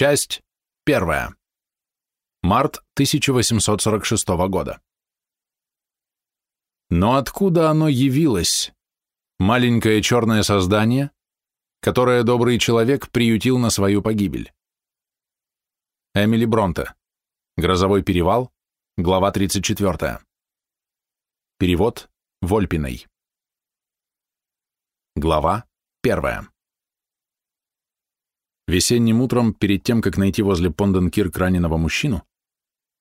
Часть первая. Март 1846 года. Но откуда оно явилось? Маленькое черное создание, которое добрый человек приютил на свою погибель. Эмили Бронте. Грозовой перевал. Глава 34. Перевод Вольпиной. Глава 1. Весенним утром, перед тем, как найти возле Понденкирк раненого мужчину,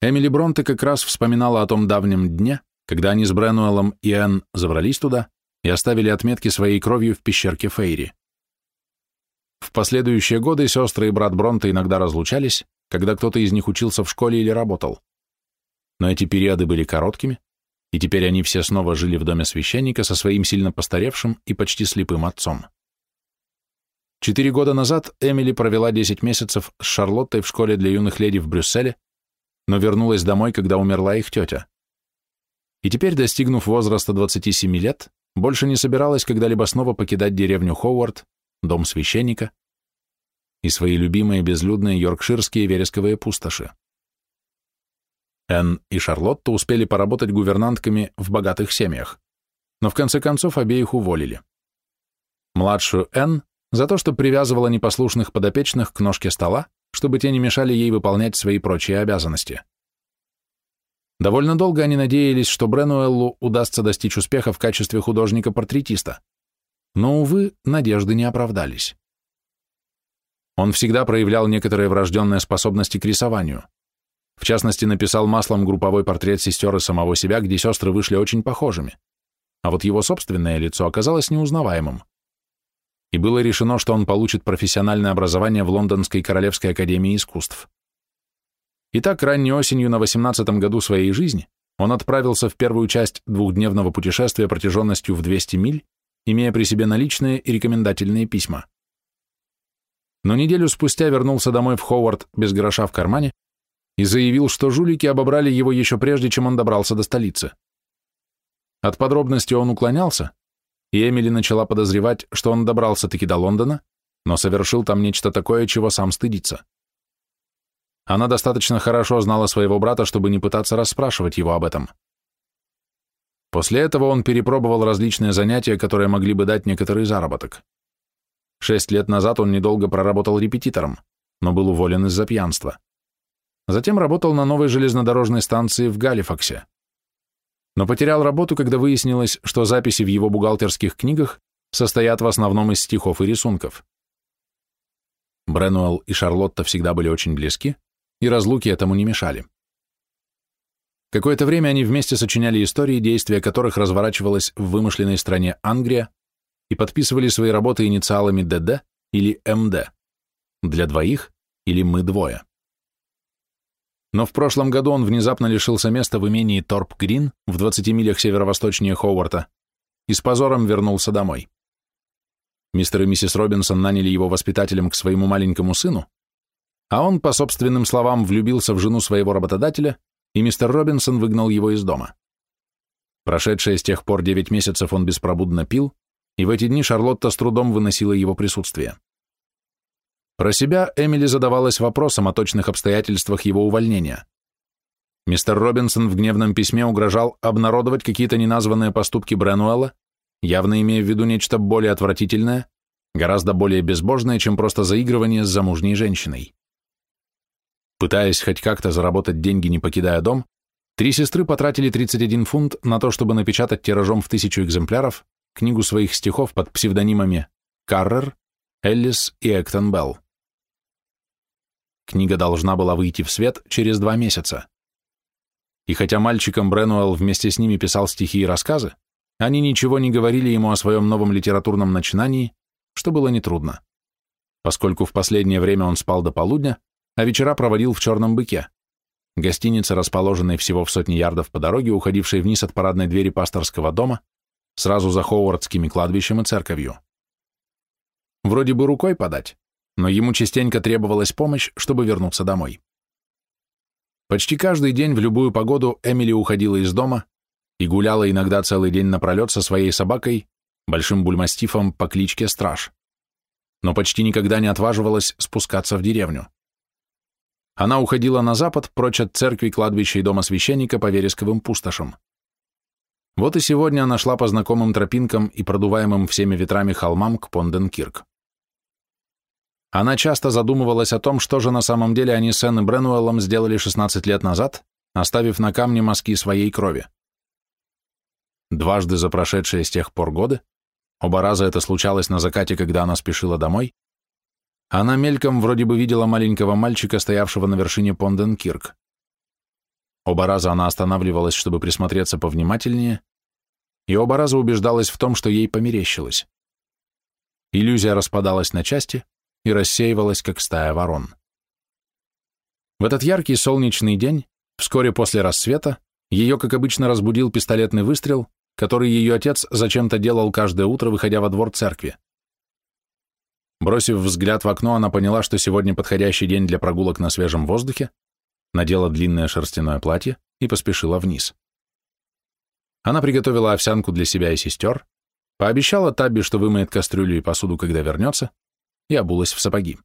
Эмили Бронте как раз вспоминала о том давнем дне, когда они с Бренуэлом и Энн забрались туда и оставили отметки своей кровью в пещерке Фейри. В последующие годы сестры и брат Бронте иногда разлучались, когда кто-то из них учился в школе или работал. Но эти периоды были короткими, и теперь они все снова жили в доме священника со своим сильно постаревшим и почти слепым отцом. Четыре года назад Эмили провела 10 месяцев с Шарлоттой в школе для юных леди в Брюсселе, но вернулась домой, когда умерла их тетя. И теперь, достигнув возраста 27 лет, больше не собиралась когда-либо снова покидать деревню Ховард, дом священника, и свои любимые безлюдные йоркширские вересковые пустоши. Энн и Шарлотта успели поработать гувернантками в богатых семьях, но в конце концов обеих уволили. Младшую Энн за то, что привязывала непослушных подопечных к ножке стола, чтобы те не мешали ей выполнять свои прочие обязанности. Довольно долго они надеялись, что Бренуэллу удастся достичь успеха в качестве художника-портретиста, но, увы, надежды не оправдались. Он всегда проявлял некоторые врожденные способности к рисованию. В частности, написал маслом групповой портрет сестер самого себя, где сестры вышли очень похожими. А вот его собственное лицо оказалось неузнаваемым. И было решено, что он получит профессиональное образование в Лондонской Королевской Академии Искусств. Итак, ранней осенью на 18-м году своей жизни он отправился в первую часть двухдневного путешествия протяженностью в 200 миль, имея при себе наличные и рекомендательные письма но неделю спустя вернулся домой в Ховард без гроша в кармане и заявил, что жулики обобрали его еще прежде, чем он добрался до столицы. От подробностей он уклонялся, и Эмили начала подозревать, что он добрался-таки до Лондона, но совершил там нечто такое, чего сам стыдится. Она достаточно хорошо знала своего брата, чтобы не пытаться расспрашивать его об этом. После этого он перепробовал различные занятия, которые могли бы дать некоторый заработок. Шесть лет назад он недолго проработал репетитором, но был уволен из-за пьянства. Затем работал на новой железнодорожной станции в Галифаксе. Но потерял работу, когда выяснилось, что записи в его бухгалтерских книгах состоят в основном из стихов и рисунков. Бренуэлл и Шарлотта всегда были очень близки, и разлуки этому не мешали. Какое-то время они вместе сочиняли истории, действия которых разворачивалось в вымышленной стране Ангрия, и подписывали свои работы инициалами ДД или МД. Для двоих или мы двое. Но в прошлом году он внезапно лишился места в имении Торп Грин в 20 милях северо-восточнее Ховарта и с позором вернулся домой. Мистер и миссис Робинсон наняли его воспитателем к своему маленькому сыну, а он, по собственным словам, влюбился в жену своего работодателя, и мистер Робинсон выгнал его из дома. Прошедшие с тех пор девять месяцев он беспробудно пил, и в эти дни Шарлотта с трудом выносила его присутствие. Про себя Эмили задавалась вопросом о точных обстоятельствах его увольнения. Мистер Робинсон в гневном письме угрожал обнародовать какие-то неназванные поступки Бренуэлла, явно имея в виду нечто более отвратительное, гораздо более безбожное, чем просто заигрывание с замужней женщиной. Пытаясь хоть как-то заработать деньги, не покидая дом, три сестры потратили 31 фунт на то, чтобы напечатать тиражом в тысячу экземпляров книгу своих стихов под псевдонимами Каррер, Эллис и Эктон Белл. Книга должна была выйти в свет через два месяца. И хотя мальчикам Бренуэлл вместе с ними писал стихи и рассказы, они ничего не говорили ему о своем новом литературном начинании, что было нетрудно, поскольку в последнее время он спал до полудня, а вечера проводил в «Черном быке», гостинице, расположенной всего в сотне ярдов по дороге, уходившей вниз от парадной двери пасторского дома, сразу за Ховардскими кладбищем и церковью. Вроде бы рукой подать, но ему частенько требовалась помощь, чтобы вернуться домой. Почти каждый день в любую погоду Эмили уходила из дома и гуляла иногда целый день напролет со своей собакой, большим бульмастифом по кличке Страж, но почти никогда не отваживалась спускаться в деревню. Она уходила на запад, прочь от церкви, кладбища и дома священника по вересковым пустошам. Вот и сегодня она шла по знакомым тропинкам и продуваемым всеми ветрами холмам к Понденкирк. Она часто задумывалась о том, что же на самом деле они с Энн и Бренуэллом сделали 16 лет назад, оставив на камне мазки своей крови. Дважды за прошедшие с тех пор годы, оба раза это случалось на закате, когда она спешила домой, она мельком вроде бы видела маленького мальчика, стоявшего на вершине Понденкирк. Оба раза она останавливалась, чтобы присмотреться повнимательнее, и оба раза убеждалась в том, что ей померещилось. Иллюзия распадалась на части и рассеивалась, как стая ворон. В этот яркий солнечный день, вскоре после рассвета, ее, как обычно, разбудил пистолетный выстрел, который ее отец зачем-то делал каждое утро, выходя во двор церкви. Бросив взгляд в окно, она поняла, что сегодня подходящий день для прогулок на свежем воздухе, надела длинное шерстяное платье и поспешила вниз. Она приготовила овсянку для себя и сестер, пообещала Табби, что вымоет кастрюлю и посуду, когда вернется, и обулась в сапоги.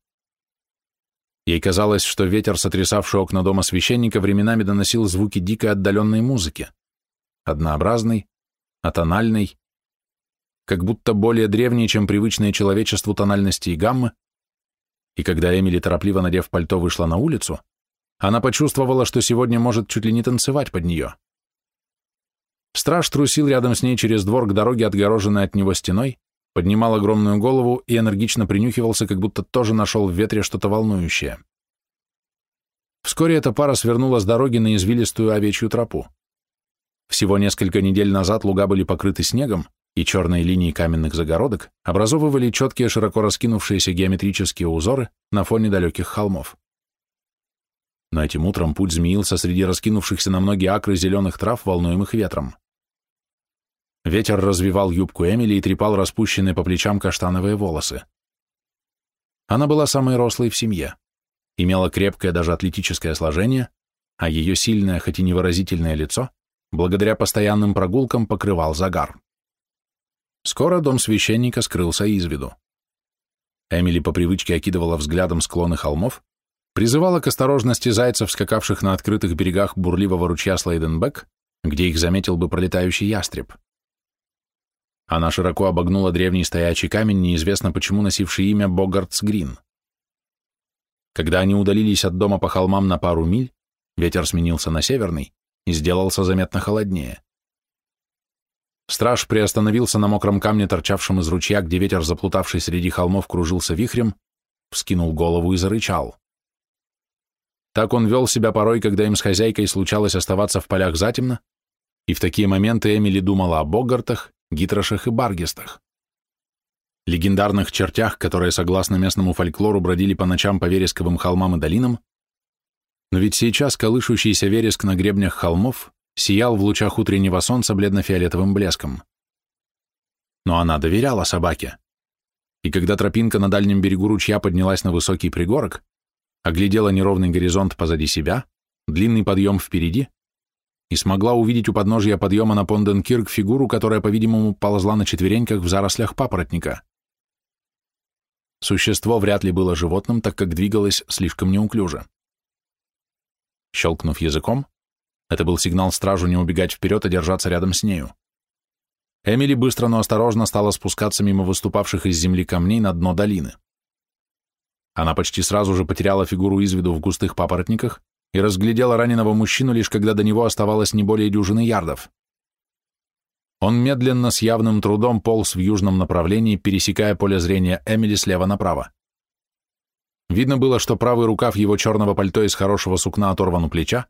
Ей казалось, что ветер, сотрясавший окна дома священника, временами доносил звуки дикой отдаленной музыки, однообразной, атональной, как будто более древней, чем привычные человечеству тональности и гаммы, и когда Эмили, торопливо надев пальто, вышла на улицу, она почувствовала, что сегодня может чуть ли не танцевать под нее. Страж трусил рядом с ней через двор к дороге, отгороженной от него стеной, поднимал огромную голову и энергично принюхивался, как будто тоже нашел в ветре что-то волнующее. Вскоре эта пара свернула с дороги на извилистую овечью тропу. Всего несколько недель назад луга были покрыты снегом, и черные линии каменных загородок образовывали четкие широко раскинувшиеся геометрические узоры на фоне далеких холмов. Но этим утром путь змеился среди раскинувшихся на многие акры зеленых трав, волнуемых ветром. Ветер развивал юбку Эмили и трепал распущенные по плечам каштановые волосы. Она была самой рослой в семье, имела крепкое даже атлетическое сложение, а ее сильное, хоть и невыразительное лицо, благодаря постоянным прогулкам покрывал загар. Скоро дом священника скрылся из виду. Эмили по привычке окидывала взглядом склоны холмов, призывала к осторожности зайцев, скакавших на открытых берегах бурливого ручья Слейденбек, где их заметил бы пролетающий ястреб. Она широко обогнула древний стоячий камень, неизвестно почему носивший имя Богартс Грин. Когда они удалились от дома по холмам на пару миль, ветер сменился на северный и сделался заметно холоднее. Страж приостановился на мокром камне, торчавшем из ручья, где ветер, заплутавший среди холмов, кружился вихрем, вскинул голову и зарычал. Так он вел себя порой, когда им с хозяйкой случалось оставаться в полях затемно, и в такие моменты Эмили думала о Богартах, Гитрошах и Баргестах. Легендарных чертях, которые, согласно местному фольклору, бродили по ночам по вересковым холмам и долинам, но ведь сейчас колышущийся вереск на гребнях холмов сиял в лучах утреннего солнца бледно-фиолетовым блеском. Но она доверяла собаке. И когда тропинка на дальнем берегу ручья поднялась на высокий пригорок, оглядела неровный горизонт позади себя, длинный подъем впереди, и смогла увидеть у подножья подъема на Понденкирк фигуру, которая, по-видимому, ползла на четвереньках в зарослях папоротника. Существо вряд ли было животным, так как двигалось слишком неуклюже. Щелкнув языком, это был сигнал стражу не убегать вперед, а держаться рядом с нею. Эмили быстро, но осторожно стала спускаться мимо выступавших из земли камней на дно долины. Она почти сразу же потеряла фигуру из виду в густых папоротниках и разглядела раненого мужчину лишь когда до него оставалось не более дюжины ярдов. Он медленно, с явным трудом полз в южном направлении, пересекая поле зрения Эмили слева направо. Видно было, что правый рукав его черного пальто из хорошего сукна оторван у плеча,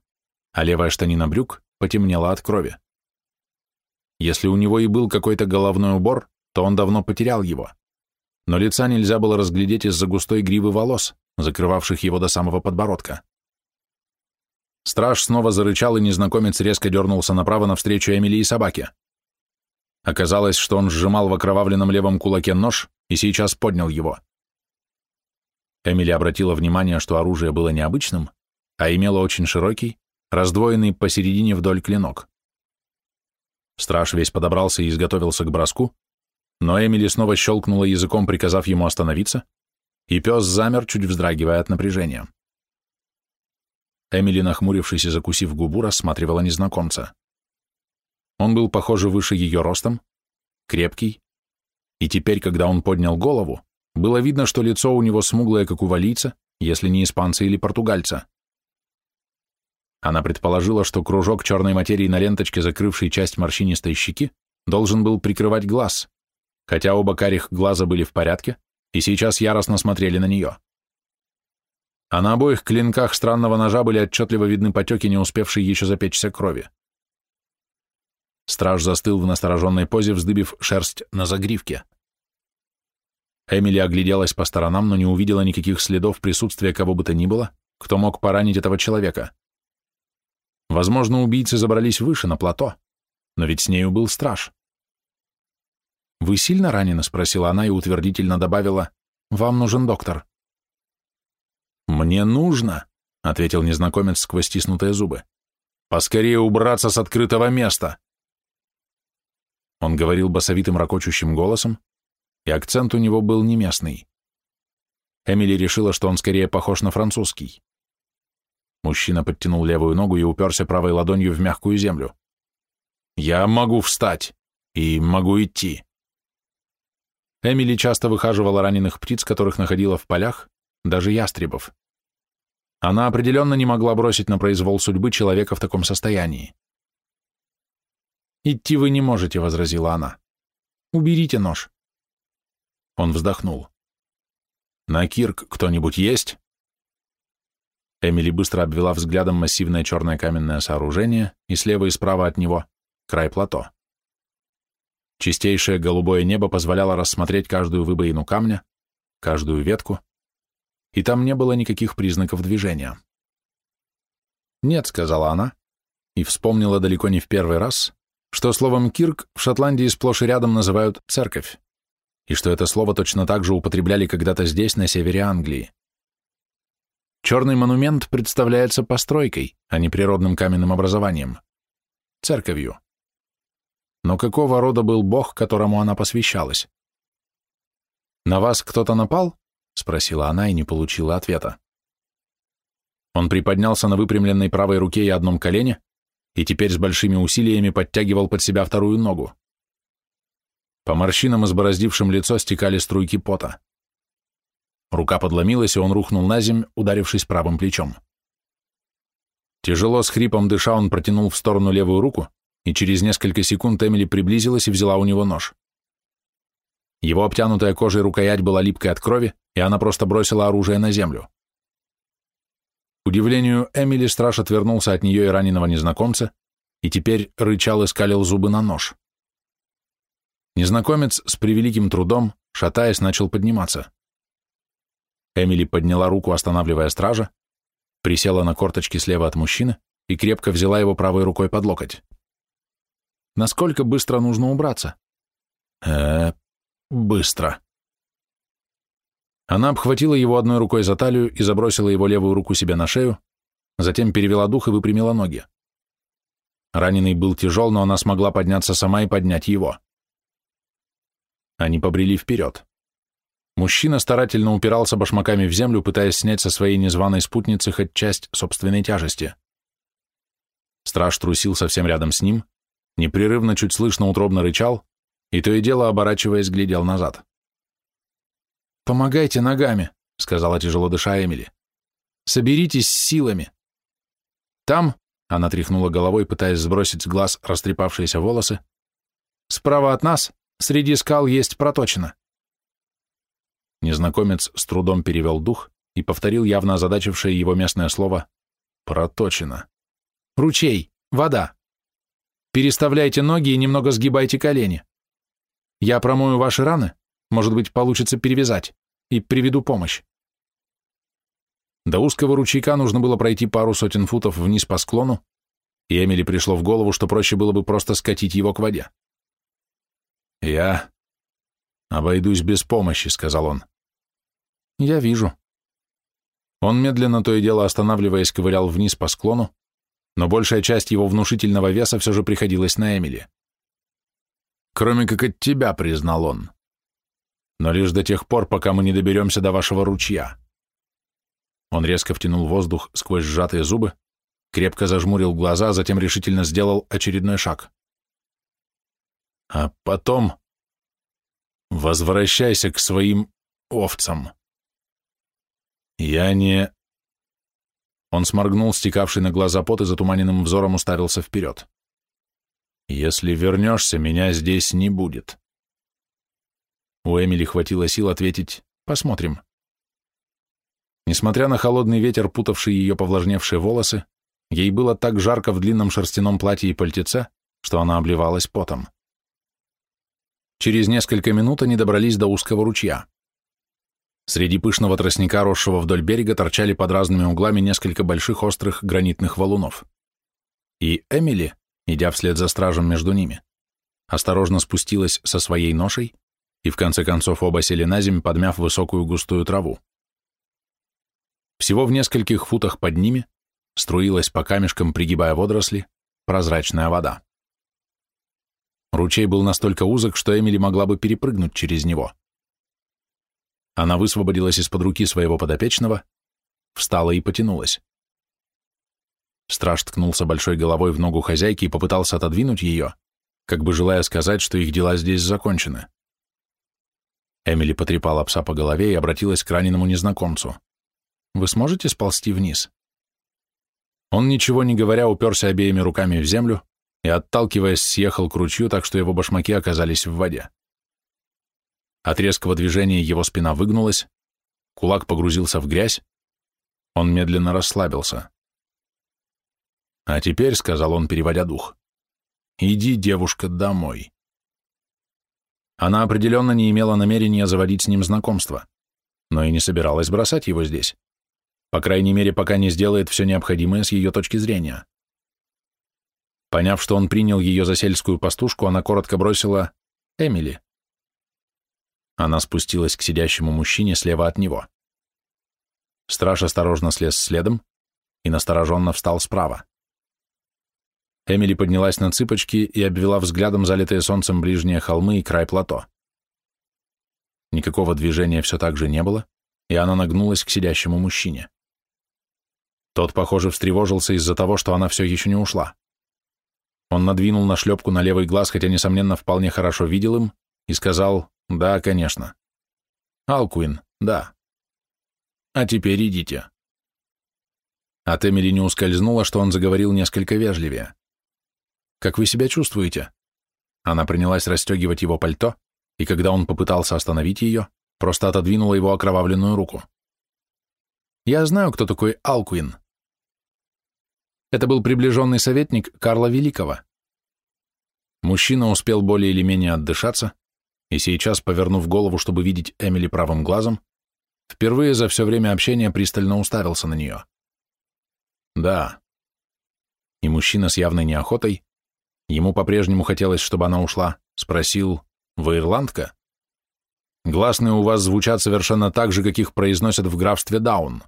а левая штанина брюк потемнела от крови. Если у него и был какой-то головной убор, то он давно потерял его. Но лица нельзя было разглядеть из-за густой гривы волос, закрывавших его до самого подбородка. Страж снова зарычал, и незнакомец резко дернулся направо навстречу Эмили и собаке. Оказалось, что он сжимал в окровавленном левом кулаке нож и сейчас поднял его. Эмили обратила внимание, что оружие было необычным, а имело очень широкий, раздвоенный посередине вдоль клинок. Страж весь подобрался и изготовился к броску, но Эмили снова щелкнула языком, приказав ему остановиться, и пес замер, чуть вздрагивая от напряжения. Эмили, нахмурившись и закусив губу, рассматривала незнакомца. Он был, похоже, выше ее ростом, крепкий, и теперь, когда он поднял голову, было видно, что лицо у него смуглое, как у валийца, если не испанца или португальца. Она предположила, что кружок черной материи на ленточке, закрывший часть морщинистой щеки, должен был прикрывать глаз, хотя оба карих глаза были в порядке и сейчас яростно смотрели на нее. А на обоих клинках странного ножа были отчетливо видны потеки, не успевшие еще запечься крови. Страж застыл в настороженной позе, вздыбив шерсть на загривке. Эмили огляделась по сторонам, но не увидела никаких следов присутствия кого бы то ни было, кто мог поранить этого человека. Возможно, убийцы забрались выше, на плато, но ведь с нею был страж. «Вы сильно ранены?» — спросила она и утвердительно добавила, «Вам нужен доктор». «Мне нужно», — ответил незнакомец сквозь стиснутые зубы, «поскорее убраться с открытого места». Он говорил басовитым ракочущим голосом, и акцент у него был не. Эмили решила, что он скорее похож на французский. Мужчина подтянул левую ногу и уперся правой ладонью в мягкую землю. «Я могу встать и могу идти». Эмили часто выхаживала раненых птиц, которых находила в полях, даже ястребов. Она определенно не могла бросить на произвол судьбы человека в таком состоянии. «Идти вы не можете», — возразила она. «Уберите нож». Он вздохнул. «На Кирк кто-нибудь есть?» Эмили быстро обвела взглядом массивное черное каменное сооружение и слева и справа от него — край плато. Чистейшее голубое небо позволяло рассмотреть каждую выбоину камня, каждую ветку, и там не было никаких признаков движения. «Нет», — сказала она, и вспомнила далеко не в первый раз, что словом «кирк» в Шотландии сплошь и рядом называют «церковь» и что это слово точно так же употребляли когда-то здесь, на севере Англии. Черный монумент представляется постройкой, а не природным каменным образованием, церковью. Но какого рода был бог, которому она посвящалась? «На вас кто-то напал?» — спросила она и не получила ответа. Он приподнялся на выпрямленной правой руке и одном колене и теперь с большими усилиями подтягивал под себя вторую ногу. По морщинам, избороздившим лицо, стекали струйки пота. Рука подломилась, и он рухнул на земь, ударившись правым плечом. Тяжело с хрипом дыша, он протянул в сторону левую руку, и через несколько секунд Эмили приблизилась и взяла у него нож. Его обтянутая кожей рукоять была липкой от крови, и она просто бросила оружие на землю. К удивлению Эмили страж отвернулся от нее и раненого незнакомца, и теперь рычал и скалил зубы на нож. Незнакомец с превеликим трудом, шатаясь, начал подниматься. Эмили подняла руку, останавливая стража, присела на корточки слева от мужчины и крепко взяла его правой рукой под локоть. Насколько быстро нужно убраться? э быстро. Она обхватила его одной рукой за талию и забросила его левую руку себе на шею, затем перевела дух и выпрямила ноги. Раненый был тяжел, но она смогла подняться сама и поднять его. Они побрели вперед. Мужчина старательно упирался башмаками в землю, пытаясь снять со своей незваной спутницы хоть часть собственной тяжести. Страж трусил совсем рядом с ним, непрерывно чуть слышно утробно рычал, и то и дело, оборачиваясь, глядел назад. «Помогайте ногами», — сказала тяжело дыша Эмили. «Соберитесь с силами». «Там», — она тряхнула головой, пытаясь сбросить с глаз растрепавшиеся волосы, «справа от нас Среди скал есть проточина. Незнакомец с трудом перевел дух и повторил явно озадачившее его местное слово «проточина». «Ручей, вода. Переставляйте ноги и немного сгибайте колени. Я промою ваши раны, может быть, получится перевязать, и приведу помощь». До узкого ручейка нужно было пройти пару сотен футов вниз по склону, и Эмили пришло в голову, что проще было бы просто скатить его к воде. «Я обойдусь без помощи», — сказал он. «Я вижу». Он медленно то и дело останавливаясь ковырял вниз по склону, но большая часть его внушительного веса все же приходилась на Эмили. «Кроме как от тебя», — признал он. «Но лишь до тех пор, пока мы не доберемся до вашего ручья». Он резко втянул воздух сквозь сжатые зубы крепко зажмурил глаза, затем решительно сделал очередной шаг. А потом возвращайся к своим овцам. Я не... Он сморгнул стекавший на глаза пот и затуманенным взором уставился вперед. «Если вернешься, меня здесь не будет». У Эмили хватило сил ответить «посмотрим». Несмотря на холодный ветер, путавший ее повлажневшие волосы, ей было так жарко в длинном шерстяном платье и пальтеце, что она обливалась потом. Через несколько минут они добрались до узкого ручья. Среди пышного тростника, росшего вдоль берега, торчали под разными углами несколько больших острых гранитных валунов. И Эмили, идя вслед за стражем между ними, осторожно спустилась со своей ношей, и в конце концов оба сели на земь, подмяв высокую густую траву. Всего в нескольких футах под ними струилась по камешкам, пригибая водоросли, прозрачная вода. Ручей был настолько узок, что Эмили могла бы перепрыгнуть через него. Она высвободилась из-под руки своего подопечного, встала и потянулась. Страж ткнулся большой головой в ногу хозяйки и попытался отодвинуть ее, как бы желая сказать, что их дела здесь закончены. Эмили потрепала пса по голове и обратилась к раненому незнакомцу. Вы сможете сползти вниз?» Он, ничего не говоря, уперся обеими руками в землю и, отталкиваясь, съехал к ручью, так что его башмаки оказались в воде. От резкого движения его спина выгнулась, кулак погрузился в грязь, он медленно расслабился. «А теперь», — сказал он, переводя дух, — «иди, девушка, домой». Она определенно не имела намерения заводить с ним знакомство, но и не собиралась бросать его здесь. По крайней мере, пока не сделает все необходимое с ее точки зрения. Поняв, что он принял ее за сельскую пастушку, она коротко бросила «Эмили». Она спустилась к сидящему мужчине слева от него. Страж осторожно слез следом и настороженно встал справа. Эмили поднялась на цыпочки и обвела взглядом залитые солнцем ближние холмы и край плато. Никакого движения все так же не было, и она нагнулась к сидящему мужчине. Тот, похоже, встревожился из-за того, что она все еще не ушла. Он надвинул на шлепку на левый глаз, хотя, несомненно, вполне хорошо видел им, и сказал «Да, конечно». «Алкуин, да». «А теперь идите». От Эмили не ускользнуло, что он заговорил несколько вежливее. «Как вы себя чувствуете?» Она принялась расстегивать его пальто, и когда он попытался остановить ее, просто отодвинула его окровавленную руку. «Я знаю, кто такой Алкуин. Это был приближенный советник Карла Великого. Мужчина успел более или менее отдышаться, и сейчас, повернув голову, чтобы видеть Эмили правым глазом, впервые за все время общения пристально уставился на нее. Да. И мужчина с явной неохотой, ему по-прежнему хотелось, чтобы она ушла, спросил, «Вы ирландка?» Гласные у вас звучат совершенно так же, как их произносят в графстве Даун.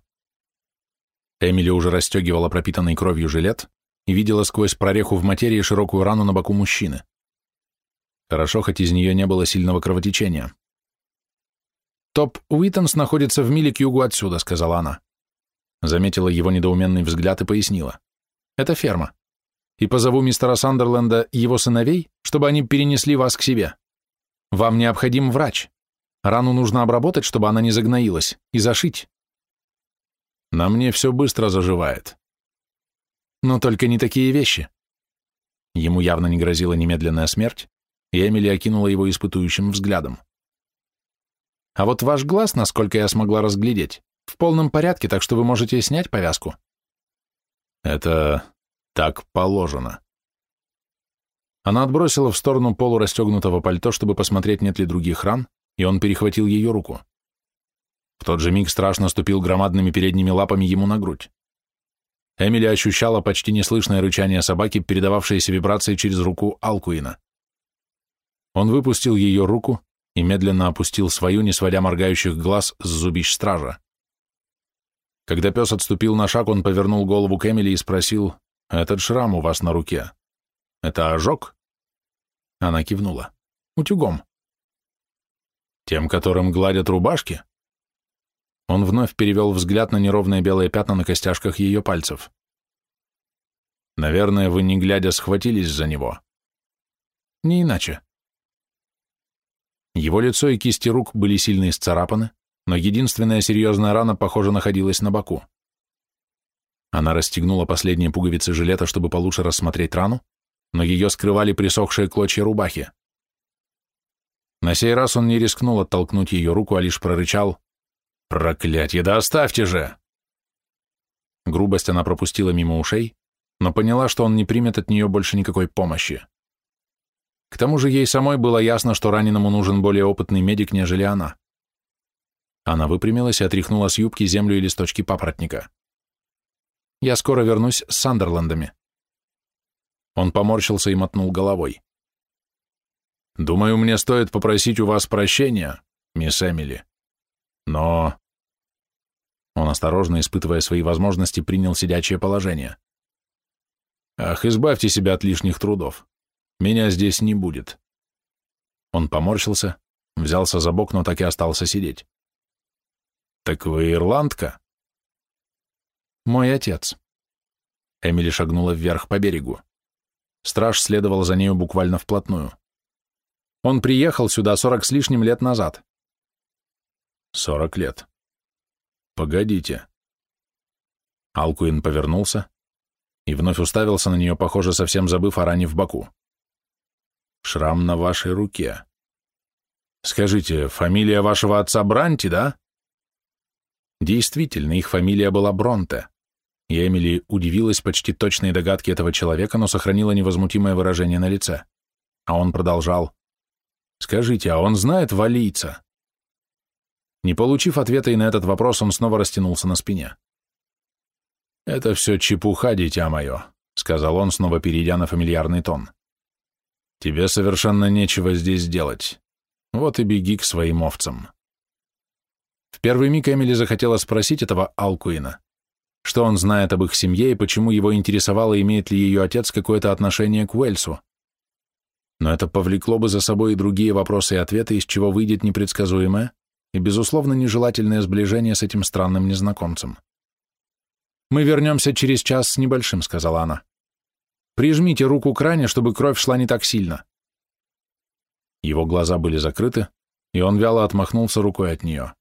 Эмили уже расстегивала пропитанный кровью жилет и видела сквозь прореху в материи широкую рану на боку мужчины. Хорошо, хоть из нее не было сильного кровотечения. «Топ Уитонс находится в миле к югу отсюда», — сказала она. Заметила его недоуменный взгляд и пояснила. «Это ферма. И позову мистера Сандерленда и его сыновей, чтобы они перенесли вас к себе. Вам необходим врач. Рану нужно обработать, чтобы она не загноилась, и зашить. На мне все быстро заживает. Но только не такие вещи. Ему явно не грозила немедленная смерть, и Эмили окинула его испытующим взглядом. А вот ваш глаз, насколько я смогла разглядеть, в полном порядке, так что вы можете снять повязку. Это так положено. Она отбросила в сторону полурастегнутого пальто, чтобы посмотреть, нет ли других ран, и он перехватил ее руку. В тот же миг страшно ступил громадными передними лапами ему на грудь. Эмили ощущала почти неслышное рычание собаки, передававшееся вибрацией через руку Алкуина. Он выпустил ее руку и медленно опустил свою, не сводя моргающих глаз с зубищ стража. Когда пес отступил на шаг, он повернул голову к Эмили и спросил, «Этот шрам у вас на руке. Это ожог?» Она кивнула. «Утюгом». «Тем, которым гладят рубашки?» Он вновь перевел взгляд на неровные белые пятна на костяшках ее пальцев. Наверное, вы, не глядя, схватились за него. Не иначе. Его лицо и кисти рук были сильно исцарапаны, но единственная серьезная рана, похоже, находилась на боку. Она расстегнула последние пуговицы жилета, чтобы получше рассмотреть рану, но ее скрывали присохшие клочья рубахи. На сей раз он не рискнул оттолкнуть ее руку, а лишь прорычал «Проклятье, да оставьте же!» Грубость она пропустила мимо ушей, но поняла, что он не примет от нее больше никакой помощи. К тому же ей самой было ясно, что раненому нужен более опытный медик, нежели она. Она выпрямилась и отряхнула с юбки землю и листочки папоротника. «Я скоро вернусь с Сандерландами». Он поморщился и мотнул головой. «Думаю, мне стоит попросить у вас прощения, мисс Эмили. Но...» Он осторожно, испытывая свои возможности, принял сидячее положение. «Ах, избавьте себя от лишних трудов. Меня здесь не будет». Он поморщился, взялся за бок, но так и остался сидеть. «Так вы ирландка?» «Мой отец». Эмили шагнула вверх по берегу. Страж следовал за нею буквально вплотную. Он приехал сюда сорок с лишним лет назад. Сорок лет. Погодите. Алкуин повернулся и вновь уставился на нее, похоже, совсем забыв о ране в боку. Шрам на вашей руке. Скажите, фамилия вашего отца Бранти, да? Действительно, их фамилия была Бронте. И Эмили удивилась почти точной догадке этого человека, но сохранила невозмутимое выражение на лице. А он продолжал. «Скажите, а он знает валийца?» Не получив ответа и на этот вопрос, он снова растянулся на спине. «Это все чепуха, дитя мое», — сказал он, снова перейдя на фамильярный тон. Тебе совершенно нечего здесь делать. Вот и беги к своим овцам. В первый миг Эмили захотела спросить этого Алкуина, что он знает об их семье и почему его интересовало, имеет ли ее отец какое-то отношение к Уэльсу. Но это повлекло бы за собой и другие вопросы и ответы, из чего выйдет непредсказуемое и, безусловно, нежелательное сближение с этим странным незнакомцем. «Мы вернемся через час с небольшим», — сказала она. Прижмите руку к ране, чтобы кровь шла не так сильно. Его глаза были закрыты, и он вяло отмахнулся рукой от нее.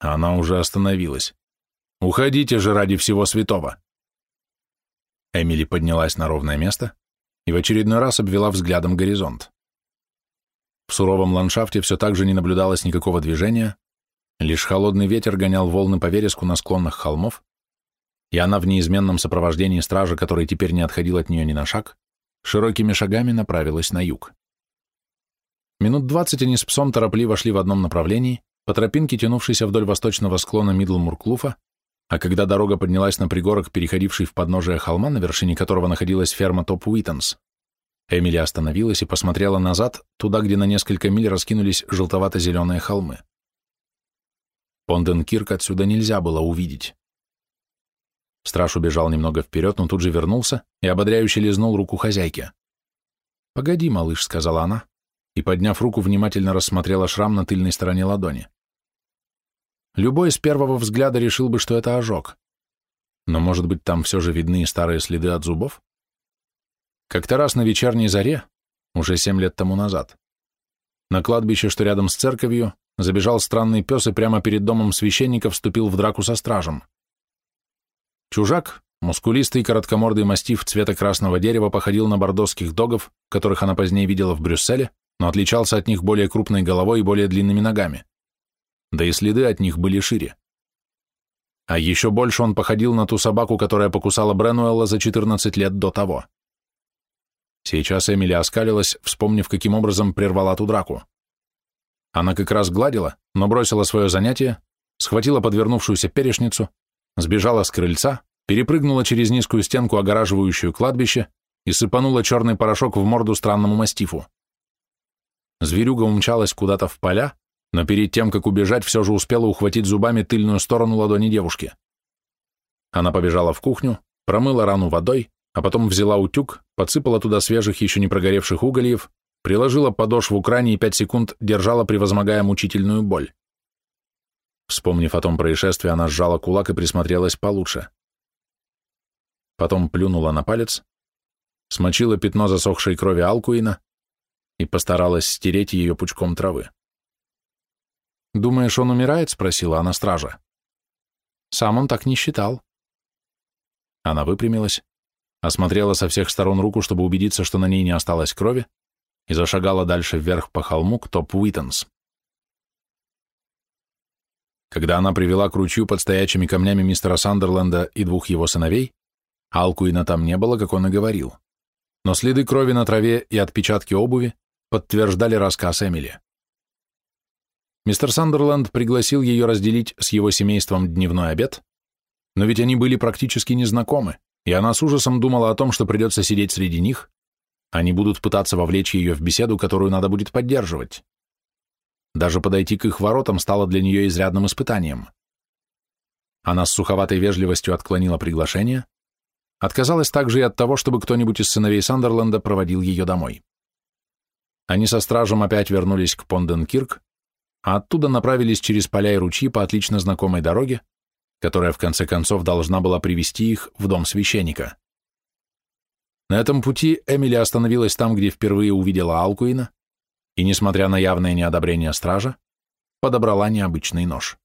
Она уже остановилась. «Уходите же ради всего святого!» Эмили поднялась на ровное место и в очередной раз обвела взглядом горизонт. В суровом ландшафте все так же не наблюдалось никакого движения, лишь холодный ветер гонял волны по вереску на склонах холмов, и она в неизменном сопровождении стража, который теперь не отходил от нее ни на шаг, широкими шагами направилась на юг. Минут двадцать они с псом торопливо шли в одном направлении, по тропинке, тянувшейся вдоль восточного склона Мидлмурклуфа, а когда дорога поднялась на пригорок, переходивший в подножие холма, на вершине которого находилась ферма Топ Уитонс, Эмили остановилась и посмотрела назад, туда, где на несколько миль раскинулись желтовато-зеленые холмы. Понденкирк отсюда нельзя было увидеть. Страж убежал немного вперед, но тут же вернулся и ободряюще лизнул руку хозяйки. «Погоди, малыш», — сказала она, и, подняв руку, внимательно рассмотрела шрам на тыльной стороне ладони. Любой с первого взгляда решил бы, что это ожог. Но, может быть, там все же видны старые следы от зубов? Как-то раз на вечерней заре, уже семь лет тому назад, на кладбище, что рядом с церковью, забежал странный пес и прямо перед домом священника вступил в драку со стражем. Чужак, мускулистый короткомордый мастиф цвета красного дерева, походил на бордосских догов, которых она позднее видела в Брюсселе, но отличался от них более крупной головой и более длинными ногами. Да и следы от них были шире. А еще больше он походил на ту собаку, которая покусала Бренуэлла за 14 лет до того. Сейчас Эмили оскалилась, вспомнив, каким образом прервала ту драку. Она как раз гладила, но бросила свое занятие, схватила подвернувшуюся перешницу, сбежала с крыльца, перепрыгнула через низкую стенку, огораживающую кладбище, и сыпанула черный порошок в морду странному мастифу. Зверюга умчалась куда-то в поля, но перед тем, как убежать, все же успела ухватить зубами тыльную сторону ладони девушки. Она побежала в кухню, промыла рану водой, а потом взяла утюг, подсыпала туда свежих, еще не прогоревших угольев, приложила подошву к ране и пять секунд держала, превозмогая мучительную боль. Вспомнив о том происшествии, она сжала кулак и присмотрелась получше. потом плюнула на палец, смочила пятно засохшей крови Алкуина и постаралась стереть ее пучком травы. «Думаешь, он умирает?» — спросила она стража. «Сам он так не считал». Она выпрямилась, осмотрела со всех сторон руку, чтобы убедиться, что на ней не осталось крови, и зашагала дальше вверх по холму к Топ-Уитонс. Когда она привела к ручью под стоячими камнями мистера Сандерленда и двух его сыновей, Алкуина там не было, как он и говорил. Но следы крови на траве и отпечатки обуви подтверждали рассказ Эмили. Мистер Сандерленд пригласил ее разделить с его семейством дневной обед, но ведь они были практически незнакомы, и она с ужасом думала о том, что придется сидеть среди них, они будут пытаться вовлечь ее в беседу, которую надо будет поддерживать. Даже подойти к их воротам стало для нее изрядным испытанием. Она с суховатой вежливостью отклонила приглашение, отказалась также и от того, чтобы кто-нибудь из сыновей Сандерленда проводил ее домой. Они со стражем опять вернулись к Понденкирк, а оттуда направились через поля и ручьи по отлично знакомой дороге, которая в конце концов должна была привести их в дом священника. На этом пути Эмили остановилась там, где впервые увидела Алкуина, и, несмотря на явное неодобрение стража, подобрала необычный нож.